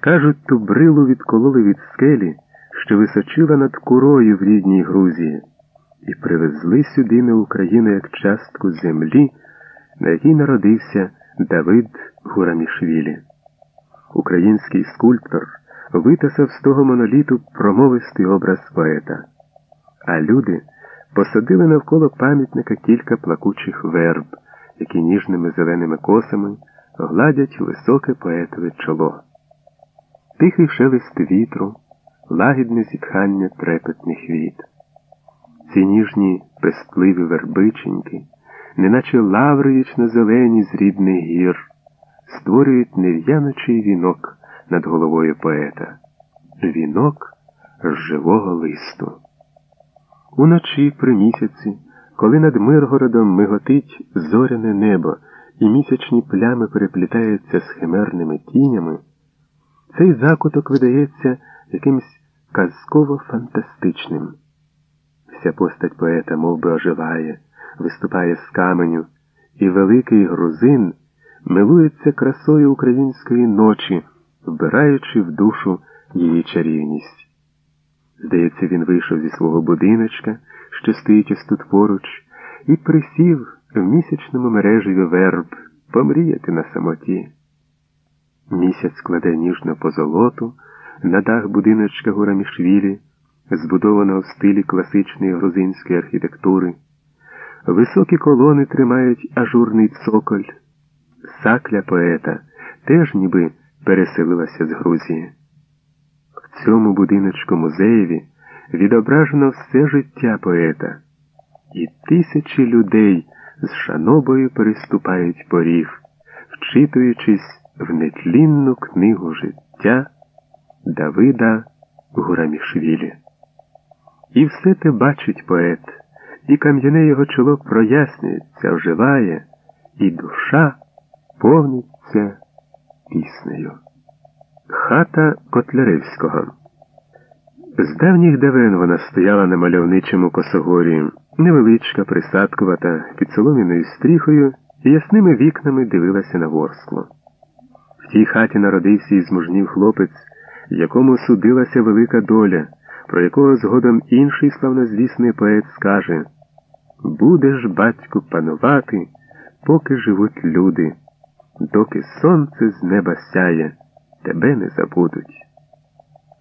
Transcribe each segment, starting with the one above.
Кажуть, ту брилу відкололи від скелі, що височила над курою в рідній Грузії, і привезли сюди на Україну як частку землі, на якій народився Давид Гурамішвілі. Український скульптор витасав з того моноліту промовистий образ поета, а люди посадили навколо пам'ятника кілька плакучих верб, які ніжними зеленими косами гладять високе поетове чоло. Тихий шелест вітру, лагідне зітхання трепетних віт. Ці ніжні пестливі вербиченьки, неначе лаври вічно зелені з рідних гір, створюють нев'яночий вінок над головою поета, вінок з живого листу. Уночі при місяці, коли над Миргородом миготить зоряне небо і місячні плями переплітаються з химерними тінями, цей закуток видається якимсь казково-фантастичним. Вся постать поета мов би, оживає, виступає з каменю, і великий грузин милується красою української ночі, вбираючи в душу її чарівність. Здається, він вийшов зі свого будиночка, що стоїть ось тут поруч, і присів в місячному мережеві верб помріяти на самоті. Місяць кладе ніжно по золоту на дах будиночка Гурамішвілі, збудованого в стилі класичної грузинської архітектури. Високі колони тримають ажурний цоколь. Сакля поета теж ніби переселилася з Грузії. В цьому будиночку музеєві відображено все життя поета, і тисячі людей з шанобою переступають поріг, вчитуючись в нетлінну книгу життя Давида Гурамішвілі. І все те бачить поет, і кам'яне його чоло прояснюється, оживає, і душа повниться піснею. Хата Котляревського. З давніх давен вона стояла на мальовничому косогорі, невеличка, присадкувата, під соломіною стріхою і ясними вікнами дивилася на ворскло. Тій хаті народився і змужнів хлопець, якому судилася велика доля, про якого згодом інший славнозвісний поет скаже Будеш, батьку, панувати, поки живуть люди, доки сонце з неба сяє, тебе не забудуть.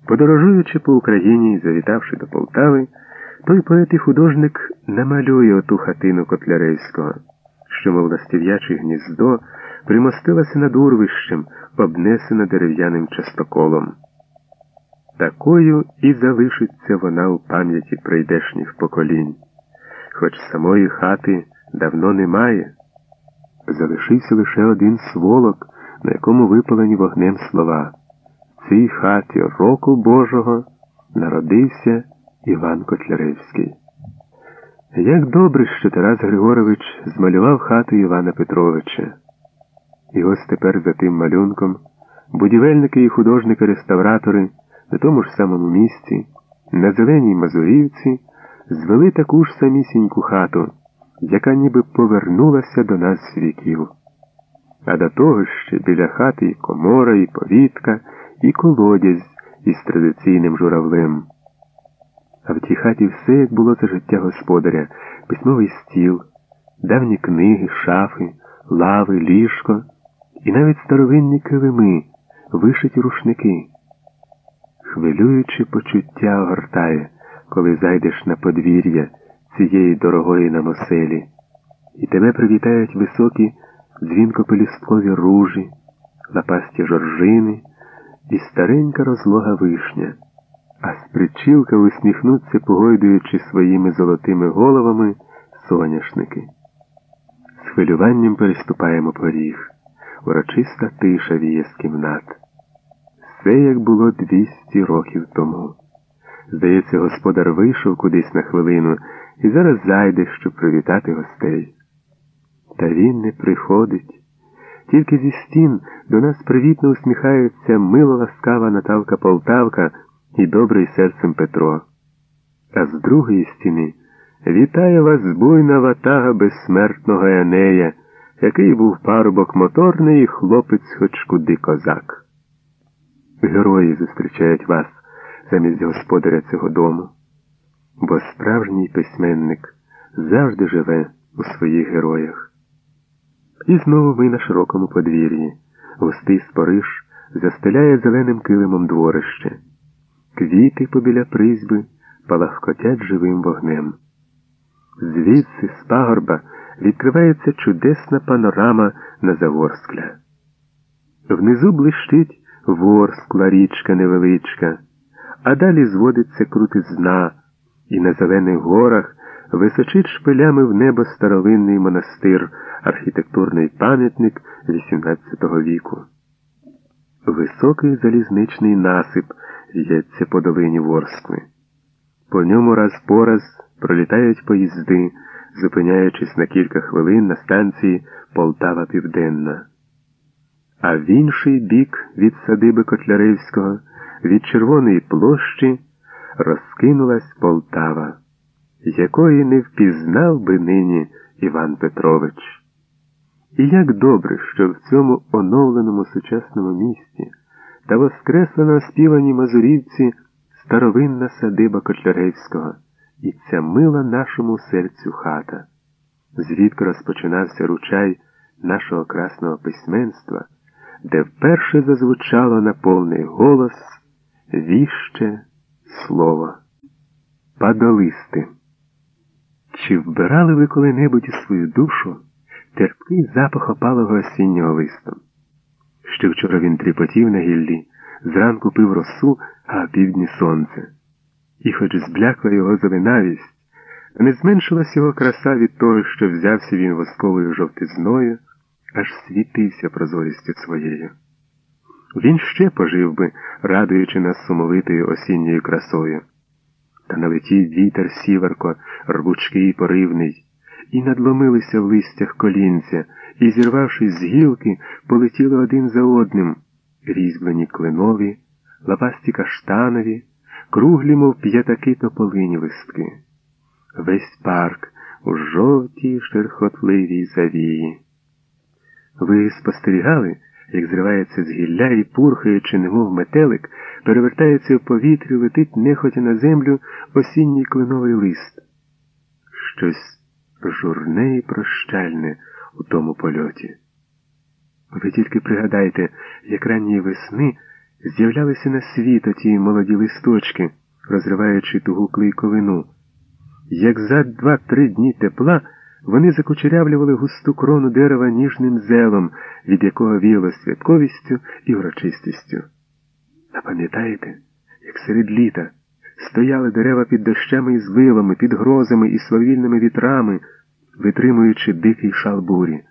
Подорожуючи по Україні і завітавши до Полтави, той поет і художник намалює оту хатину Котляревського, що, мов ластів'яче гніздо, примостилася над урвищем, обнесена дерев'яним частоколом. Такою і залишиться вона у пам'яті прийдешніх поколінь, хоч самої хати давно немає. Залишився лише один сволок, на якому випалені вогнем слова. В цій хаті року Божого народився Іван Котляревський. Як добре, що Тарас Григорович змалював хату Івана Петровича. І ось тепер за тим малюнком будівельники і художники-реставратори на тому ж самому місці, на Зеленій Мазурівці, звели таку ж самісіньку хату, яка ніби повернулася до нас з віків. А до того ще біля хати і комора, і повітка, і колодязь із традиційним журавлем. А в тій хаті все, як було за життя господаря, письмовий стіл, давні книги, шафи, лави, ліжко і навіть старовинні килими, вишиті рушники. Хвилюючи почуття огортає, коли зайдеш на подвір'я цієї дорогої нам оселі, і тебе привітають високі дзвінкопелісткові ружі, лапасті жоржини і старенька розлога вишня, а з причілка усміхнуться, погойдуючи своїми золотими головами соняшники. З хвилюванням переступаємо поріг, урочиста тиша віє з кімнат. Все як було двісті років тому. Здається, господар вийшов кудись на хвилину і зараз зайде, щоб привітати гостей. Та він не приходить. Тільки зі стін до нас привітно усміхається мило ласкава Наталка Полтавка і добрий серцем Петро. А з другої стіни вітає вас буйна ватага безсмертного Енея, який був парубок моторний хлопець хоч куди козак. герої зустрічають вас замість господаря цього дому. Бо справжній письменник завжди живе у своїх героях. І знову ми на широкому подвір'ї, густий спориш застеляє зеленим килимом дворище. Квіти побіля призьби палахкотять живим вогнем. Звідси, з пагорба, відкривається чудесна панорама на Заворскля. Внизу блищить ворскла річка невеличка, а далі зводиться крутизна, і на зелених горах височить шпилями в небо старовинний монастир, архітектурний пам'ятник XVIII віку. Високий залізничний насип в'ється по долині Ворскли. По ньому раз по раз пролітають поїзди, зупиняючись на кілька хвилин на станції Полтава Південна. А в інший бік від садиби Котляревського, від Червоної площі, розкинулась Полтава, якої не впізнав би нині Іван Петрович. І як добре, що в цьому оновленому сучасному місті та воскреслено співані мазурівці старовинна садиба Котляревського і ця мила нашому серцю хата, звідки розпочинався ручай нашого красного письменства, де вперше зазвучало на повний голос віще слово. Падолисти. Чи вбирали ви коли-небудь у свою душу терпкий запах опалого осіннього листу? Ще вчора він тріпотів на гіллі, зранку пив росу, а півдні сонце. І хоч зблякла його зеленавість, не зменшилась його краса від того, що взявся він восковою жовтизною, аж світився прозорістю своєю. Він ще пожив би, радуючи нас сумовитою осінньою красою. Та налетів вітер сіверко, рвучкий і поривний, і надломилися в листях колінця, і, зірвавшись з гілки, полетіли один за одним, різьблені клинові, лапасті каштанові, круглі, мов п'ятаки тополині листки. Весь парк у жовтій шерхотливій завії. Ви спостерігали? як зривається з гілля і, пурхаючи, немов метелик, перевертається в повітрі, летить нехотя на землю осінній кленовий лист. Щось журне і прощальне у тому польоті. Ви тільки пригадайте, як ранньої весни з'являлися на світ оті молоді листочки, розриваючи тугу клейковину, як за два-три дні тепла. Вони закучерявлювали густу крону дерева ніжним зелом, від якого віяло святковістю і урочистістю. А пам'ятаєте, як серед літа стояли дерева під дощами і зливами, під грозами і свавільними вітрами, витримуючи дикий шал бурі?